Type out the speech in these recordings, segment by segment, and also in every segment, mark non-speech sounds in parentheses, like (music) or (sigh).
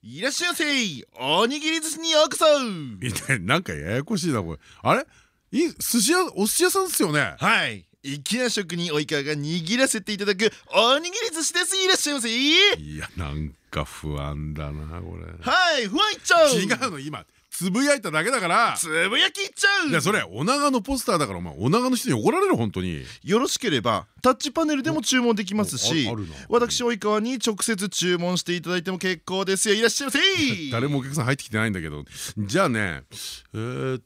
いらっしゃいませおにぎり寿司にようこそ。ななんかややこしいなこれ。あれ？い寿司屋お寿司屋さんですよね？はい。粋な職人及川が握らせていただくおにぎり寿司です。いらっしゃいませいやなんか不安だなこれ。はい不安いっちゃう。違うの今つぶやいただけだから。つぶやきいっちゃう。いやそれお長のポスターだからお前お長の人に怒られる本当に。よろしければタッチパネルでも注文できますし私及川に直接注文していただいても結構ですよ。いらっしゃいませ。(laughs) 誰もお客さん入ってきてないんだけど。じゃあねえー、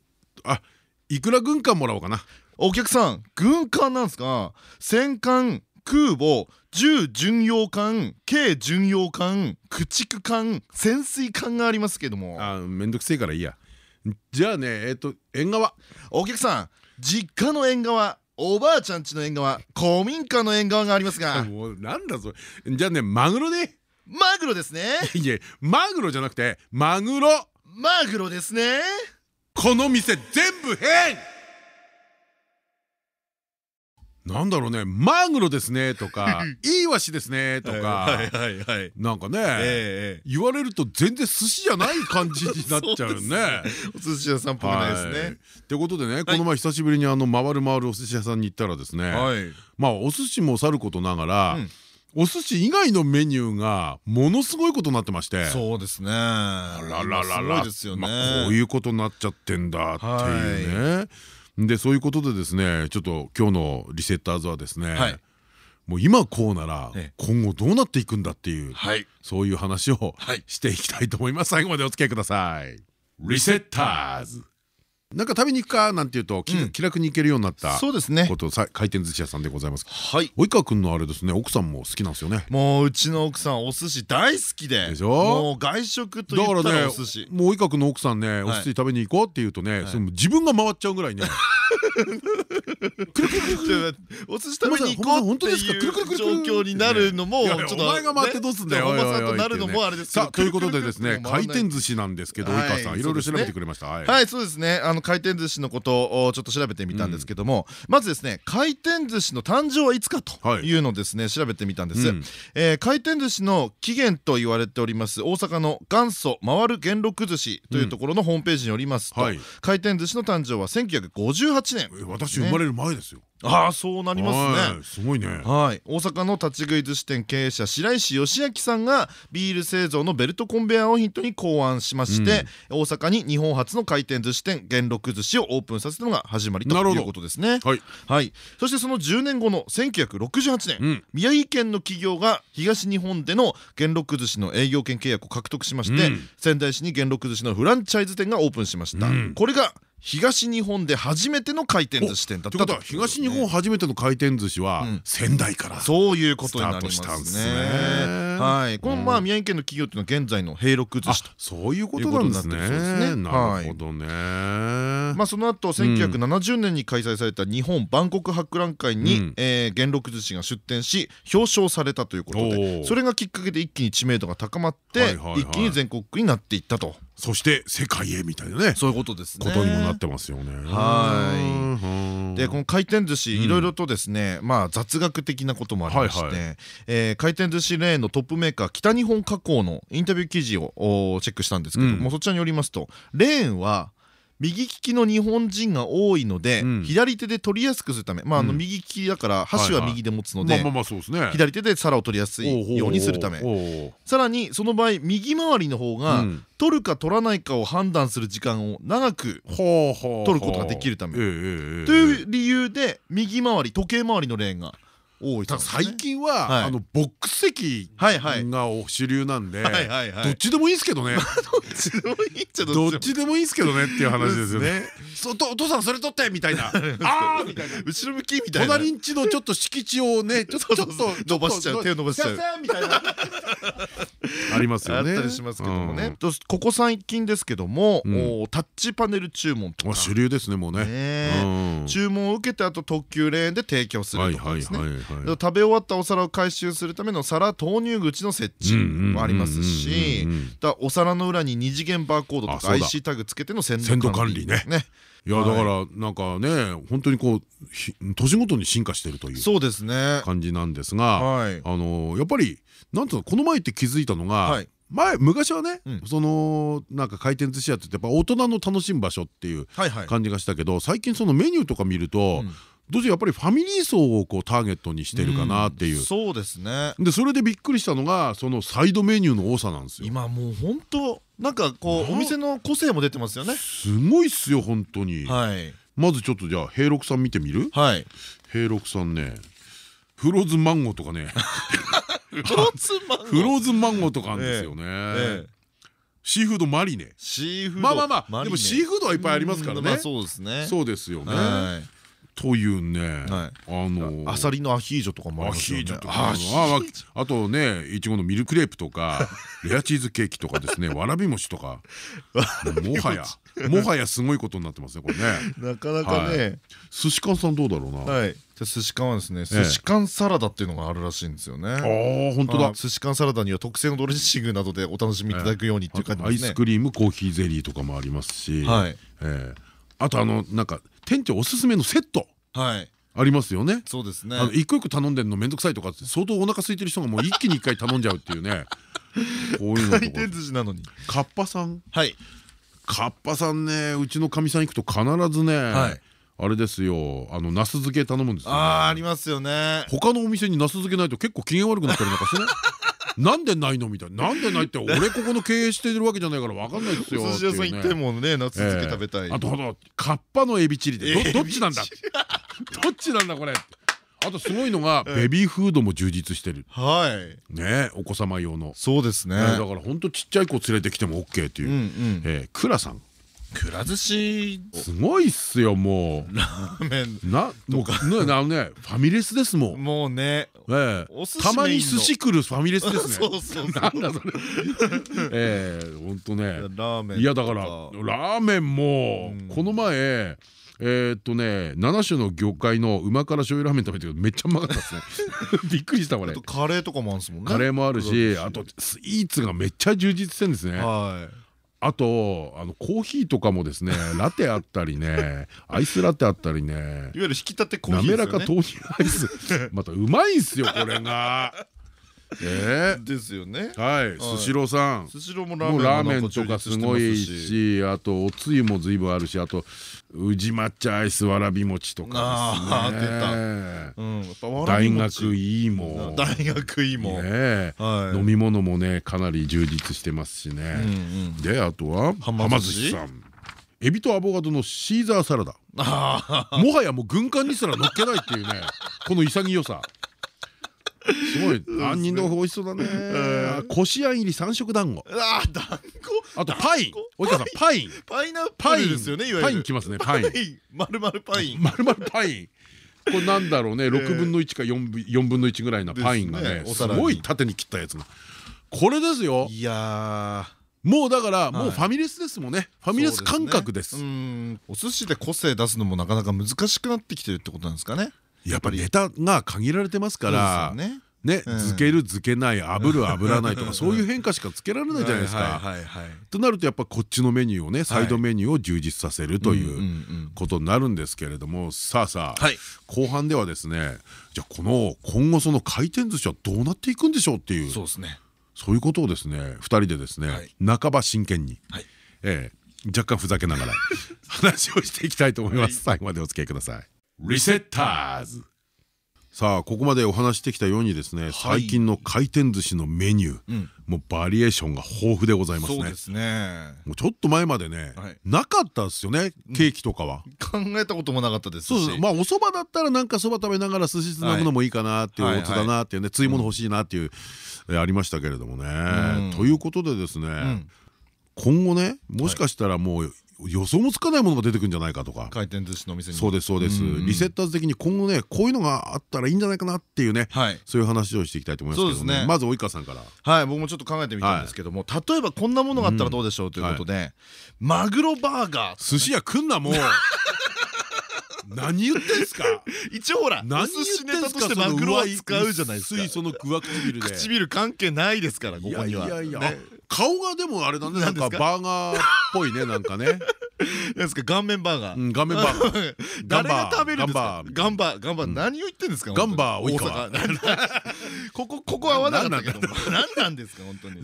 あいくら軍艦もらおうかな。お客さん軍艦なんですか？戦艦空母重巡洋艦軽巡洋艦駆逐艦潜水艦がありますけども。あめんどくせえからいいや。じゃあねえっ、ー、と縁側。お客さん実家の縁側おばあちゃんちの縁側古民家の縁側がありますが。(laughs) もうなんだそれじゃあねマグロね。マグロですね。いえマグロじゃなくてマグロ。マグロですね。この店全部変なんだろうね。マグロですね。とかいいわしですね。とかなんかね言われると全然寿司じゃない感じになっちゃうね。お寿司屋さんっぽくないですね。ってことでねこの前久しぶりにあの回る回るお寿司屋さんに行ったらですねまあお寿司もさることながらお寿司以外のメニューがものすごいことになってまして。そうですね。あらららら。こういうことになっちゃってんだっていうねでそういうことでですねちょっと今日のリセッターズはですね、はい、もう今こうなら今後どうなっていくんだっていう、はい、そういう話をしていきたいと思います。最後までお付き合いください。リセッターズなんか食べに行くかなんていうと気楽に行けるようになったそうですね。こと回転寿司屋さんでございます。はい。及川君のあれですね奥さんも好きなんですよね。もううちの奥さんお寿司大好きででしょ？もう外食と言ったらお寿司。もう及川君の奥さんねお寿司食べに行こうって言うとね自分が回っちゃうぐらいね。(laughs) お寿司食べに行こうっていう状況になるのもちょっとお前が回ってどうすんだよおばさんとなるのもあれですさあということでですね回転寿司なんですけど及川さんいろいろ調べてくれましたはいそうですねあの回転寿司のことをちょっと調べてみたんですけども、まずですね回転寿司の誕生はいつかとい。うのをですね調べてみたんです、え回転寿司の起源と言われております大阪の元祖回る元禄寿司というところのホームページによりますと、回転寿司の誕生は1958年。私生まれる前ですよああそうなりますね。すごいね。はい。大阪の立ち食い寿司店経営者白石義明さんがビール製造のベルトコンベヤーをヒントに考案しまして、うん、大阪に日本初の回転寿司店元禄寿司をオープンさせたのが始まりということですね。はい、はい、そしてその10年後の1968年、うん、宮城県の企業が東日本での元禄寿司の営業権契約を獲得しまして、うん、仙台市に元禄寿司のフランチャイズ店がオープンしました、これが東日本で初めての回転寿司店だったと。東日本初めての回転寿司は仙台からそういうことになりますね。はい。このまあ宮城県の企業っていうのは現在の平六寿司とそういうことなんですね。なるほどね。まあその後1970年に開催された日本万国博覧会に元禄寿司が出店し表彰されたということでそれがきっかけで一気に知名度が高まって一気に全国区になっていったとそして世界へみたいなねそういうことですね。ことにもなってますよね。はい。でこの回転寿司いろいろとですねまあ雑学的なこともありまして回転寿司レーンのトップメーカー北日本加工のインタビュー記事をチェックしたんですけどもそちらによりますとレーンは右利きの日本人が多いので、左手で取りやすくするためまああの右利きだから箸は右で持つので左手で皿を取りやすいようにするため。さらにその場合右回りの方が取るか取らないかを判断する時間を長く取ることができるため。という理由で右回り時計回りのレーンが最近はあのボックス席が主流なんでどっちでもいいですけどね。(laughs) どっちでもいいっちゃどっちでもいい。ですけどねっていう話ですよね。お父さんそれ取ってみたいな。(laughs) ああみたいな。後ろ向きみたいな。隣んちのちょっと敷地をね (laughs) ちょっと伸ばしちゃう手を伸ばしちゃう。みたいな。ありますよね。あったりしますけどもね。ここ最近ですけどもタッチパネル注文とか。主流ですねもうね。注文を受けてあと特急レーンで提供するとかですね食べ終わったお皿を回収するための皿投入口の設置もありますしお皿の裏に二次元バーコードとか IC タグつけての鮮度管理ね。いやだからなんかね本当にこう年ごとに進化してるという感じなんですがあのやっぱりなんていうのこの前って気づいたのが前昔はね、そのなんか回転寿司屋ってやっぱ大人の楽しむ場所っていう感じがしたけど最近そのメニューとか見ると、どうせやっぱりファミリー層をこうターゲットにしてるかなっていう、そうですね。でそれでびっくりしたのがそのサイドメニューの多さなんですよ。今もう本当なんかこうお店の個性も出てますよね。すごいっすよ本当に。はい。まずちょっとじゃあ平六さん見てみる？はい。平六さんねフローズンマンゴーとかね。(laughs) フローズンマンゴー。フローズンマンゴーとかあるんですよね。シーフードマリネ。シーフードまあまあまあでもシーフードはいっぱいありますからね。そうですね。そうですよねというねあのアサリのアヒージョとかもありますよね。あとねいちごのミルクレープとか (laughs) レアチーズケーキとかですねわらび餅とか。もはやもはやすごいことになってますねこれね。なかなかね。寿司館さんどうだろうな。はい。寿司館はですね寿司館サラダっていうのがあるらしいんですよね。ああ本当だ。寿司館サラダには特製のドレッシングなどでお楽しみいただくようにっていう感じですね。アイスクリームコーヒーゼリーとかもありますし。はい。あとあのなんか店長おすすめのセット。はい。ありますよね。そうですね。一個一個頼んでんの面倒くさいとかって相当お腹空いてる人がもう一気に一回頼んじゃうっていうね。(laughs) こういうの回転寿司なのに。カッパさん？はい。カッパさんねうちのかみさん行くと必ずねあれですよ。あのナス漬け頼むんですよ。ああありますよね。他のお店にナス漬けないと結構機嫌悪くなったりなんかしてね (laughs) なんでないの？みたいな。なんでないって俺ここの経営してるわけじゃないから分かんないですよ。お寿司屋さん行ってもね夏漬け食べたい。あとカッパのエビチリで。どっちなんだ？どっちなんだこれ？あとすごいのがベビーフードも充実してる。はい。ねお子様用の。そうですね。だからほんとちっちゃい子連れてきても OK っていう。クラさんくら寿司すごいっすよもう。ラーメン。なもうあのねファミレスですもんもうねたまに寿司来るファミレスですね。(laughs) そうそうなんだそれ。ええ本当ね。ラーメンいやだからラーメンもこの前えっとね7種の魚介のうま辛醤油ラーメン食べてるめっちゃうまかったですね。(laughs) びっくりしたこれ。カレーとかもあるんですもんね。カレーもあるしあとスイーツがめっちゃ充実してるんですね。はいあとあのコーヒーとかもですね (laughs) ラテあったりねアイスラテあったりねいわゆる引き立てコーヒー滑らか豆乳アイスまたうまいんすよこれが。えですよね。はい。スシローさん。スシローもラーメンとかすごいしあとおつゆも随分あるしあと宇治抹茶アイスわらび餅とか大学いいも大学いいも飲み物もねかなり充実してますしね。であとははま寿司さん。エビとアボカドのシーザーサラダ。もはやもう軍艦にすら乗っけないっていうねこの潔さすごい杏仁豆腐美味しそうだね。こしあん入り三色団子。あ団子。あとパイ。ンおじさんパイ？ンパイナップルですよねパイ。ンきますねパイ。ンまるまるパイン。まるまるパイ。ンこれなんだろうね。6分の1か4分の1ぐらいのパインがねすごい縦に切ったやつが。これですよ。いやもうだからもうファミレスですもんね。ファミレス感覚です。お寿司で個性出すのもなかなか難しくなってきてるってことなんですかねやっぱりネタが限られてますからね。漬ける漬けない炙る炙らないとかそういう変化しかつけられないじゃないですか。となるとやっぱこっちのメニューをねサイドメニューを充実させるということになるんですけれどもさあさあ後半ではですねじゃあこの今後その回転寿司はどうなっていくんでしょうっていうそうですね。そういうことをですね2人でですね半ば真剣にえ若干ふざけながら (laughs) 話をしていきたいと思います。最後までお付き合いください。リセッターズ。さあここまでお話してきたようにですね、最近の回転寿司のメニュー、もうバリエーションが豊富でございますね。そうですね。もうちょっと前までねなかったですよねケーキとかは。考えたこともなかったですし。まあお蕎麦だったらなんか蕎麦食べながら寿司つなぐのもいいかなっていうおつだなっていうねついもの欲しいなっていうありましたけれどもね。ということでですね今後ねもしかしたらもう予想もつかないものが出てくるんじゃないかとか。回転寿司の店に。そうですそうです。リセッターズ的に今後ねこういうのがあったらいいんじゃないかなっていうねそういう話をしていきたいと思いますけどね。まず及川さんから。はい僕もちょっと考えてみたんですけども例えばこんなものがあったらどうでしょうということでマグロバーガー寿司屋来んなもう。(laughs) 何言ってんすか。一応ほらお寿司ネタとしてマグロは使うじゃないですか。水素の上唇で。(laughs) 唇関係ないですからここには。いやいや顔がでもあれだね。なんかバーガーっぽいねなんかねですか？顔面バーガー顔面バー。ガ (laughs) ー誰が食べるんですか？ガンバーガンバー何を言ってんですか？ガンバー大阪。(laughs) ここここは合わなかったけど。何なんですか？本当に。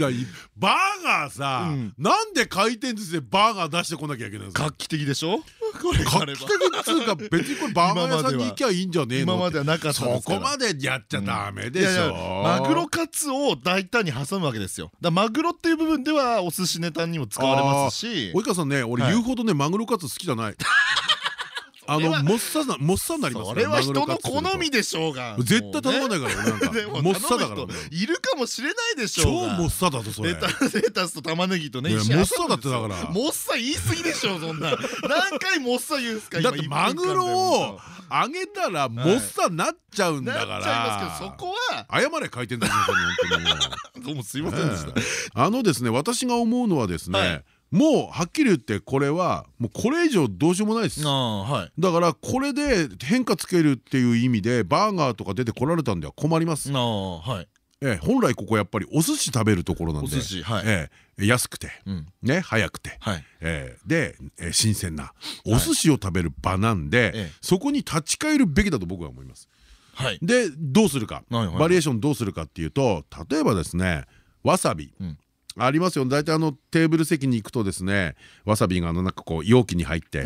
バーガーさなんで回転寿司でバーガー出してこなきゃいけないんですか？画期的でしょ？これ画期的っつうか別にこれバーガー屋さんに行きゃいいんじゃねえの今まではなかったそこまでやっちゃダメでしょ。マグロカツを大胆に挟むわけですよ。だマグロっていう部分ではお寿司ネタにも使われますし。及川さんね俺言うほどねマグロカツ好きじゃない。(laughs) あのもっさなもっさになりますそれは人の好みでしょうが。絶対頼まないから俺なんか。もっさだから。いるかもしれないでしょう超もっさだとそれ。レタスと玉ねぎとねもっさだってだから。もっさ言い過ぎでしょそんな。何回もっさ言うんすか？だってマグロを揚げたらもっさなっちゃうんだから。そこは。謝れ回転寿司の本当に (laughs) どうもすいませんでした。あのですね私が思うのはですねもうはっきり言ってこれはもうこれ以上どうしようもないです、はい、だからこれで変化つけるっていう意味でバーガーとか出てこられたんでは困ります。はい。ええ、本来ここやっぱりお寿司食べるところなんで、安くて、うん、ね早くて、はい。ええ、で、え新鮮な。お寿司を食べる場なんで、はい、そこに立ち返るべきだと僕は思います。はい、でどうするか、バリエーションどうするかっていうと例えばですねわさび、うんありますよ。大体あのテーブル席に行くとですねわさびがあのなんかこう容器に入って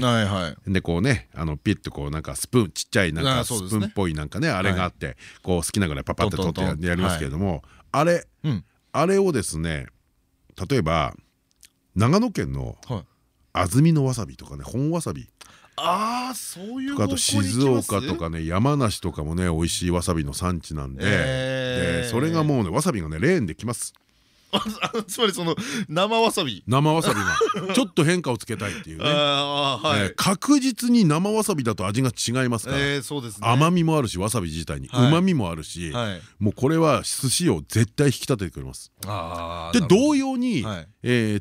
でこうねあのピッとこうなんかスプーンちっちゃいなんかスプーンっぽいなんかねあれがあってこう好きなぐらいパパって取ってやりますけれどもあれあれをですね例えば長野県の安曇野わさびとかね本わさび。ああそういうあと静岡とかね山梨とかもね美味しいわさびの産地なんでそれがもうねわさびがねレーンできますつまりその生わさび。生わさびが。(laughs) ちょっと変化をつけたいっていうね。確実に生わさびだと味が違いますから。甘みもあるしわさび自体に。うまみもあるしもうこれは寿司を絶対引き立ててくれます。で同様に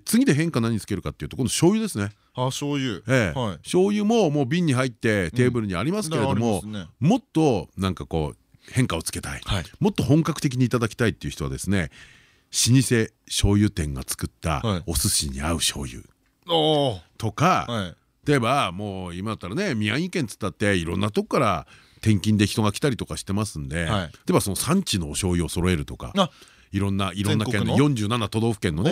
次で変化何つけるかっていうとこの醤油ですね。あ醤油。ええ。醤油ももう瓶に入ってテーブルにありますけれどももっとなんかこう変化をつけたい。もっと本格的にいただきたいっていう人はですね老舗醤油店が作ったお寿司に合う醤油とか例えばもう今だったらね宮城県っつったっていろんなとこから転勤で人が来たりとかしてますんで例えばその産地のお醤油を揃えるとかいろんないろんな県の47都道府県のね。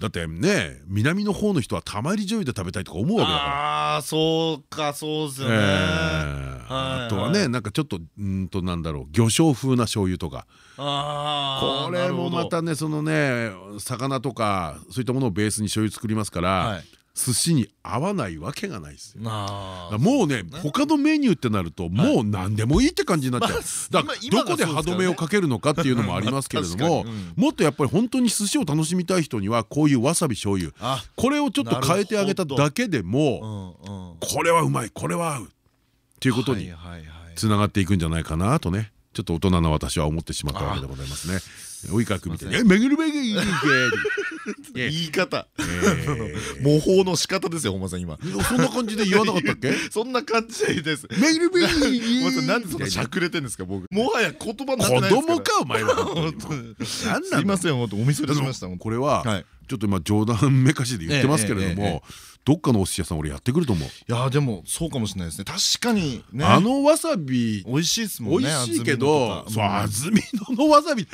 だってね南の方の人はたまり醤油で食べたいとか思うわけだから。ああそうかそうですよね。あとはねなんかちょっとうんとなんだろう魚醤風な醤油とか。これもまたねそのね魚とかそういったものをベースに醤油作りますから寿司に合わないわけがないですよ。もうね他のメニューってなるともう何でもいいって感じになっちゃう。だからどこで歯止めをかけるのかっていうのもありますけれども (laughs) もっとやっぱり本当に寿司を楽しみたい人にはこういうわさび醤油。これをちょっと変えてあげただけでもこれはうまいこれは合うっていうことにつながっていくんじゃないかなとねちょっと大人な私は思ってしまったわけでございますね。及川君みたいに「えめぐるめぐる (laughs) 言い方。模倣の仕方ですよ本間さん今。そんな感じで言わなかったっけ？(laughs) そんな感じです。めぐる。めぐるなんでそんなしゃくれてんですか僕。もはや言葉になってない子供かお前は。(laughs) すいませんお見それしました。これはちょっと今冗談めかしで言ってますけれどもどっかのお寿司屋さん俺やってくると思う。いやでもそうかもしれないですね。確かにあのわさび美味しいですもんね美味しいけどそう安曇野のわさび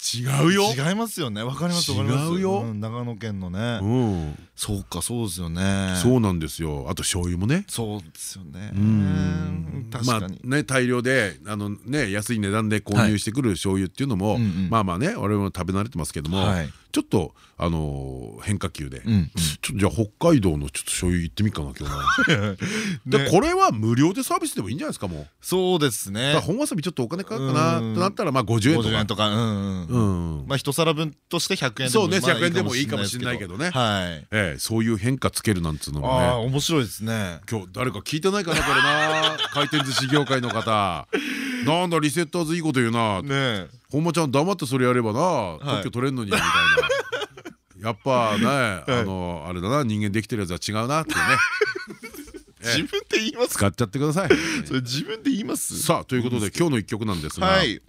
違うよ。違いますよね。わかります違うよ。長野県のね。そうかそうですよね。そうなんですよ。あと醤油もね。そうですよね。まあね大量であのね安い値段で購入してくる醤油っていうのもまあまあね我々も食べ慣れてますけどもちょっとあの変化球で。ちょっとじゃあ北海道のちょっと醤油行ってみっかな今日 (laughs) でこれは無料でサービスでもいいんじゃないですかもう。そうですね。本わさびちょっとお金かかるかなとなったらまあ50円とかまあ一皿分として100円そうね100円でもいいかもしれないけど。ね。はい。そういう変化つけるなんつうのもね。面白いですね。今日誰か聞いてないかなこれな。回転寿司業界の方。(laughs) なんだリセッターズいいこと言うな。本間ちゃん黙ってそれやればな特許取れんのにみたいな。やっぱね、(laughs) あのあれだな人間できてるやつは違うなってね。自分で言います使っちゃってください。(laughs) それ自分で言います？さあということで今日の一曲なんですが、ね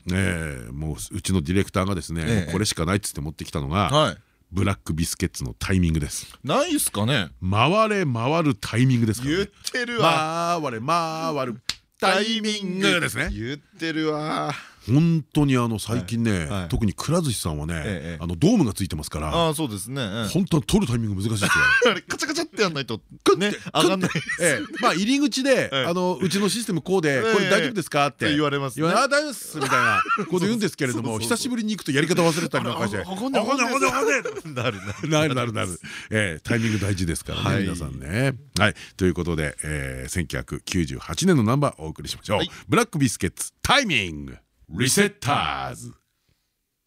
もううちのディレクターがですね、これしかないっつって持ってきたのが。ブラックビスケッツのタイミングです。ないっすかね？回れ回るタイミングです言ってるわ。回れ回るタイミングですね。言ってるわ。本当にあの最近ね特にくら寿司さんはねあのドームがついてますからああそうですね。本当取るタイミング難しいですよあれ (laughs) カチャカチャってやんないとね上がんない。(laughs) まあ入り口で (laughs) あのうちのシステムこうでこれ大丈夫ですかって。言われますあ大丈夫ですみたいな。こと言うんですけれども久しぶりに行くとやり方忘れたりなんかして。あかんねあかんねあかんねあかんねなるなる。なるなるタイミング大事ですからね皆さんね。はい。ということで1998年のナンバーお送りしましょう。ブラックビスケッツタイミングリセッターズ。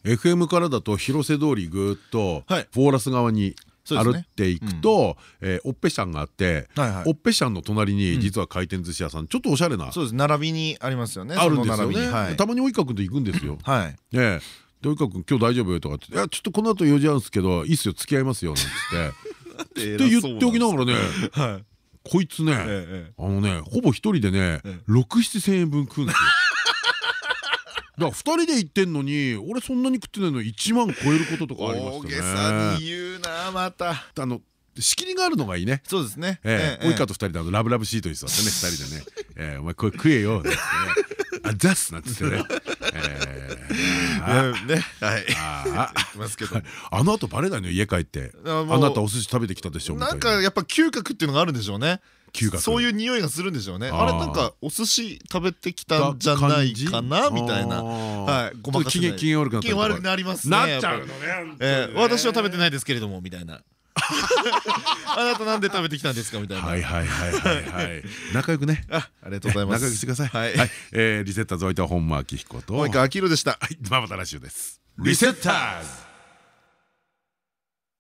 FM からだと広瀬通りぐっとフォーラス側に歩っていくとオッペシャンがあってオッペシャンの隣に実は回転寿司屋さんちょっとおしゃれなそうです。並びにありますよね。あるんですよね。たまに及川君と行くんですよ。はい。で及川君今日大丈夫？よとかって「いやちょっとこの後用事あるんですけどいいっすよ付き合いますよ」なんつって。(laughs) って言っておきながらねこいつねあのねほぼ一人でね6,7,000円分食うんですよ。だから2人で行ってんのに俺そんなに食ってないの1万超えることとかありましたね。大げさに言うなまた。あの仕切りがあるのがいいね。そうですね。及川と2人でラブラブシートに座ってね2人でね (laughs)「お前これ食えよ」なんてね「あザッス」なんつってねますけど。あの後バレないの家帰って「あなたお寿司食べてきたでしょ」なんかやっぱ嗅覚っていうのがあるんでしょうね。そういう匂いがするんでしょうね。あれなんかお寿司食べてきたんじゃないかなみたいな。はい。ごまかせない。機嫌悪くなりますねなっちゃうのね私は食べてないですけれどもみたいな (laughs) あなたなんで食べてきたんですかみたいな。はいはいはいはいはい。(laughs) 仲良くね。あありがとうございます。仲良くしてください。はい。リセッターズおいては本間明彦と。及川明宏でした。はい。また来週です。リセッターズ